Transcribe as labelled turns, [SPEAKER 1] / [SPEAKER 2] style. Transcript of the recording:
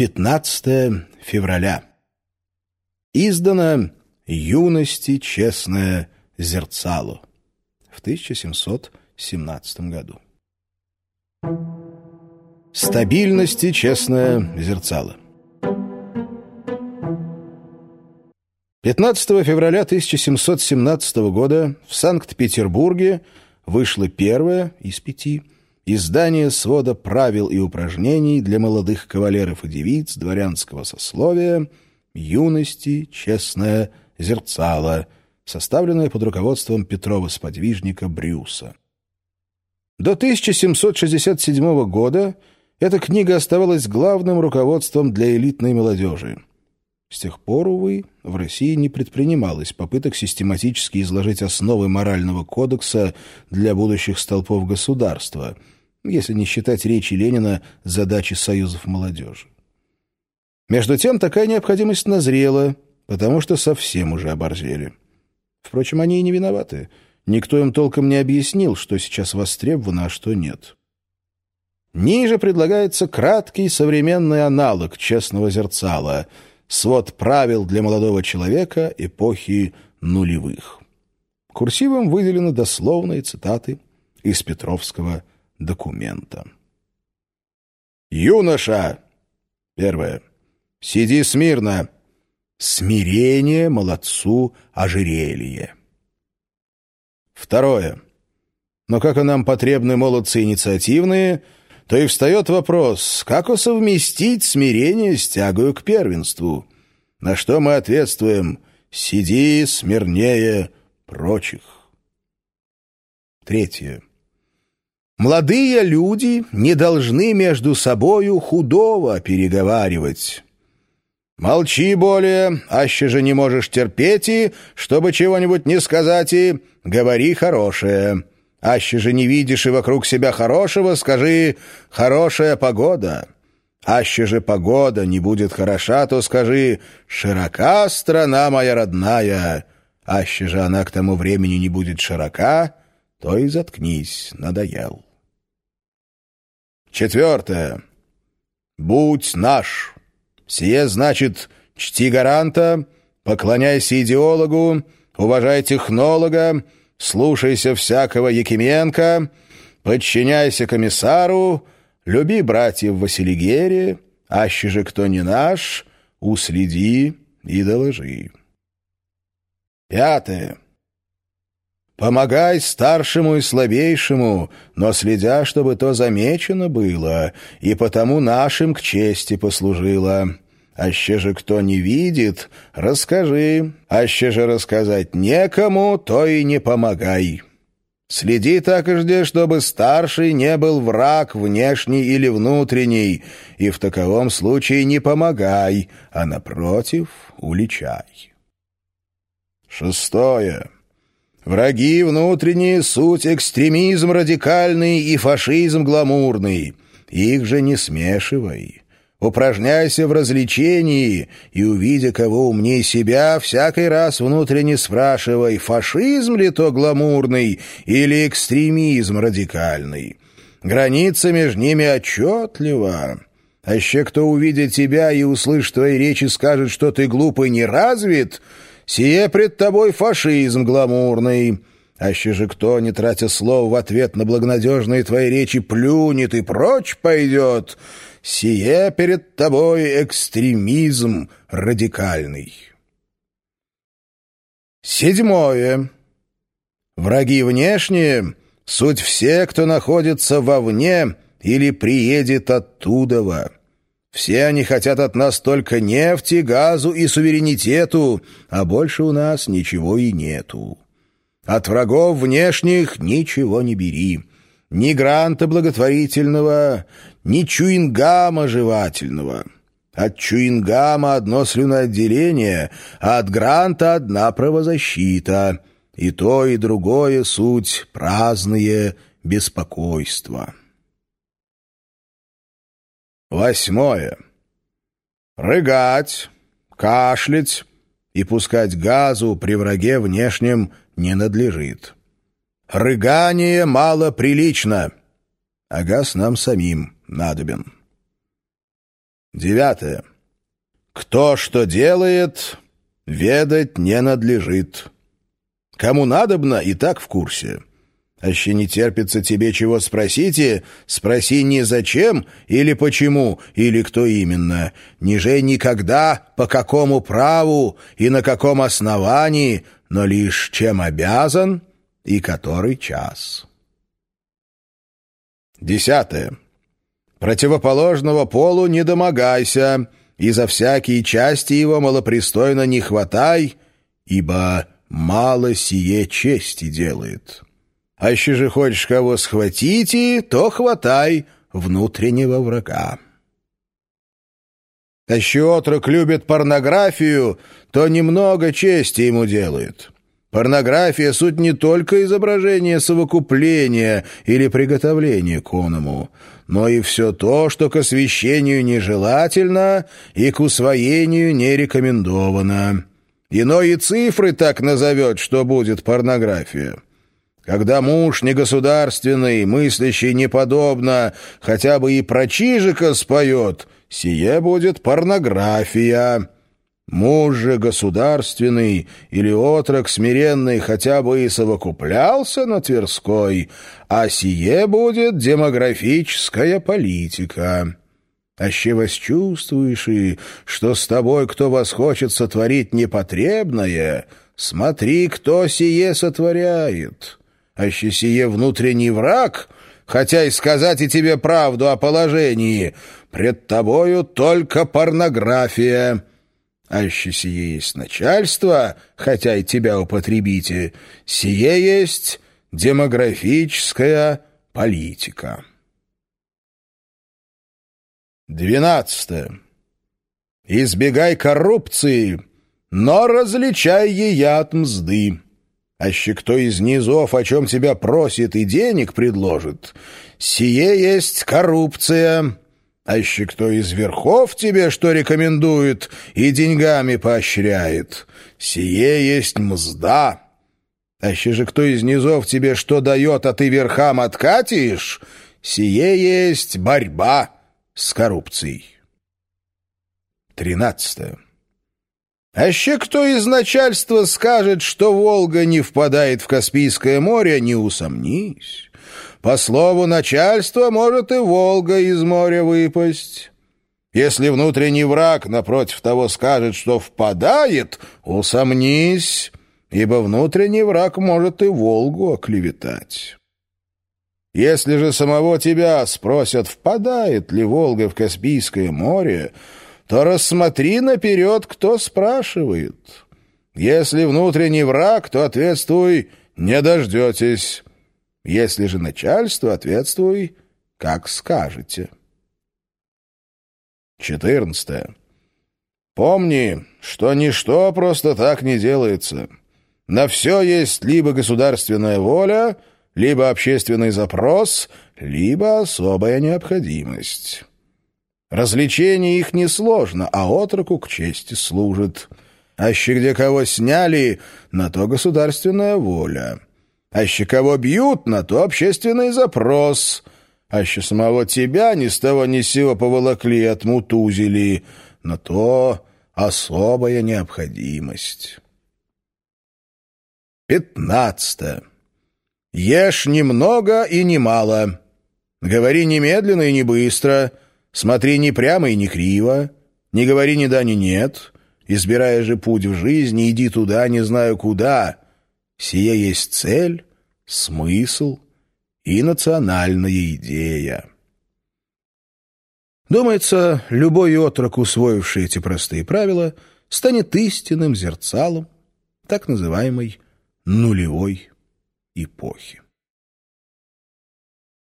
[SPEAKER 1] 15 февраля. Издано «Юности честное зерцало» в 1717 году. Стабильности честное зерцало. 15 февраля 1717 года в Санкт-Петербурге вышло первое из пяти издание свода правил и упражнений для молодых кавалеров и девиц дворянского сословия «Юности честное зерцало», составленное под руководством Петрова-сподвижника Брюса. До 1767 года эта книга оставалась главным руководством для элитной молодежи. С тех пор, увы, в России не предпринималось попыток систематически изложить основы морального кодекса для будущих столпов государства, если не считать речи Ленина задачи союзов молодежи. Между тем, такая необходимость назрела, потому что совсем уже оборзели. Впрочем, они и не виноваты. Никто им толком не объяснил, что сейчас востребовано, а что нет. Ниже предлагается краткий современный аналог «Честного зерцала», свод правил для молодого человека эпохи нулевых. Курсивом выделены дословные цитаты из Петровского документа. «Юноша!» Первое. «Сиди смирно!» «Смирение молодцу ожерелье!» Второе. «Но как и нам потребны молодцы инициативные, — то и встает вопрос, как совместить смирение с тягою к первенству? На что мы ответствуем «сиди смирнее прочих». Третье. Молодые люди не должны между собою худого переговаривать. Молчи более, аще же не можешь терпеть и, чтобы чего-нибудь не сказать и, говори хорошее. Аще же не видишь и вокруг себя хорошего, скажи «хорошая погода». Аще же погода не будет хороша, то скажи «широка страна моя родная». Аще же она к тому времени не будет широка, то и заткнись, надоел. Четвертое. Будь наш. Сие значит чти гаранта, поклоняйся идеологу, уважай технолога, слушайся всякого Якименко, подчиняйся комиссару, люби братьев Василигере, аще же кто не наш, уследи и доложи. Пятое. Помогай старшему и слабейшему, но следя, чтобы то замечено было, и потому нашим к чести послужило. Аще же кто не видит, расскажи, аще же рассказать некому, то и не помогай. Следи так и жди, чтобы старший не был враг внешний или внутренний, и в таковом случае не помогай, а, напротив, уличай. Шестое. Враги внутренние — суть экстремизм радикальный и фашизм гламурный. Их же не смешивай. Упражняйся в развлечении и, увидя кого умней себя, всякий раз внутренне спрашивай, фашизм ли то гламурный или экстремизм радикальный. Граница между ними отчетлива. А еще кто увидит тебя и услышит твои речи, скажет, что ты глупый не развит, сие пред тобой фашизм гламурный». Аще же кто, не тратя слов в ответ на благонадежные твои речи, плюнет и прочь пойдет, сие перед тобой экстремизм радикальный. Седьмое. Враги внешние — суть все, кто находится вовне или приедет оттудова. Все они хотят от нас только нефти, газу и суверенитету, а больше у нас ничего и нету. От врагов внешних ничего не бери ни гранта благотворительного, ни чуингама жевательного. От чуингама одно слюноотделение, а от гранта одна правозащита. И то, и другое суть праздные беспокойства. Восьмое. Рыгать, кашлять и пускать газу при враге внешнем не надлежит. Рыгание мало прилично, а газ нам самим надобен. Девятое. Кто что делает, ведать не надлежит. Кому надобно, и так в курсе. Аще не терпится тебе чего спросите, спроси не зачем или почему, или кто именно. Ниже никогда, по какому праву и на каком основании, но лишь чем обязан и который час. Десятое. Противоположного полу не домогайся, и за всякие части его малопристойно не хватай, ибо мало сие чести делает». А еще же хочешь кого схватите, то хватай внутреннего врага. А еще отрок любит порнографию, то немного чести ему делает. Порнография — суть не только изображение совокупления или приготовления к оному, но и все то, что к освящению нежелательно и к усвоению не рекомендовано. Иное цифры так назовет, что будет порнография. Когда муж негосударственный, мыслящий неподобно, хотя бы и про Чижика споет, сие будет порнография. Муж же государственный или отрок смиренный хотя бы и совокуплялся на Тверской, а сие будет демографическая политика. Аще восчувствуешь и, что с тобой кто вас хочет сотворить непотребное, смотри, кто сие сотворяет» аще сие внутренний враг, хотя и сказать и тебе правду о положении, пред тобою только порнография. Аще сие есть начальство, хотя и тебя употребите, сие есть демографическая политика. Двенадцатое. Избегай коррупции, но различай ее от мзды. Аще кто из низов о чем тебя просит и денег предложит, сие есть коррупция. Аще кто из верхов тебе что рекомендует и деньгами поощряет, сие есть мзда. Аще же кто из низов тебе что дает, а ты верхам откатишь, сие есть борьба с коррупцией. Тринадцатое. А еще кто из начальства скажет, что Волга не впадает в Каспийское море, не усомнись. По слову начальства может и Волга из моря выпасть. Если внутренний враг напротив того скажет, что впадает, усомнись, ибо внутренний враг может и Волгу оклеветать. Если же самого тебя спросят, впадает ли Волга в Каспийское море, то рассмотри наперед, кто спрашивает. Если внутренний враг, то ответствуй «не дождетесь». Если же начальство, ответствуй «как скажете». 14. Помни, что ничто просто так не делается. На все есть либо государственная воля, либо общественный запрос, либо особая необходимость. Развлечение их несложно, а отроку к чести служит. Аще где кого сняли, на то государственная воля. Аще кого бьют, на то общественный запрос. Аще самого тебя ни с того ни с сего поволокли и отмутузили, на то особая необходимость. Пятнадцатое. Ешь немного и немало. Говори немедленно и не быстро — Смотри не прямо и не криво, не говори ни да, ни нет. Избирая же путь в жизни, иди туда, не знаю куда. Сия есть цель, смысл и национальная идея. Думается, любой отрок, усвоивший эти простые правила, станет истинным зерцалом так называемой нулевой эпохи.